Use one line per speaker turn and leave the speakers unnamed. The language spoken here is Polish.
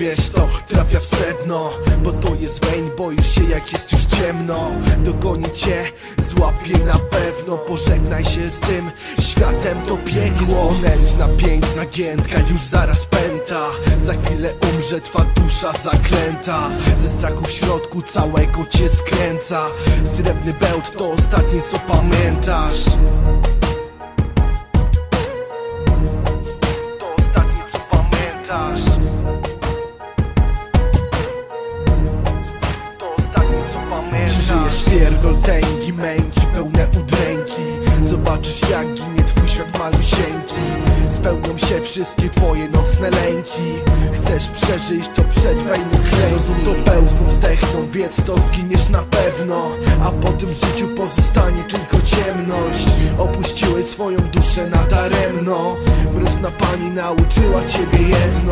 wiesz to trafia w sedno Bo to jest weń, boisz się jak jest już ciemno. Dogoni cię, złapie na pewno Pożegnaj się z tym światem to piekło Nędzna, piękna giętka już zaraz pęta. Za chwilę umrze twa dusza zaklęta. Ze strachu w środku całego cię skręca. Srebrny bełt to ostatnie co pamiętasz pamiętasz? To ostatnie co pamiętasz. Przeżyjesz pierdol tęgi, męki, pełne udręki? Zobaczysz jak ginie twój świat malusieńki. Spełnią się wszystkie twoje nocne lęki. Chcesz przeżyć to przetrwaj mu Zrozum to pełzną, zdechną, wiedz to zginiesz na pewno. A po tym życiu pozostanie tylko ciemność. Opuściłeś swoją duszę nadaremno Mroczna pani nauczyła ciebie jedno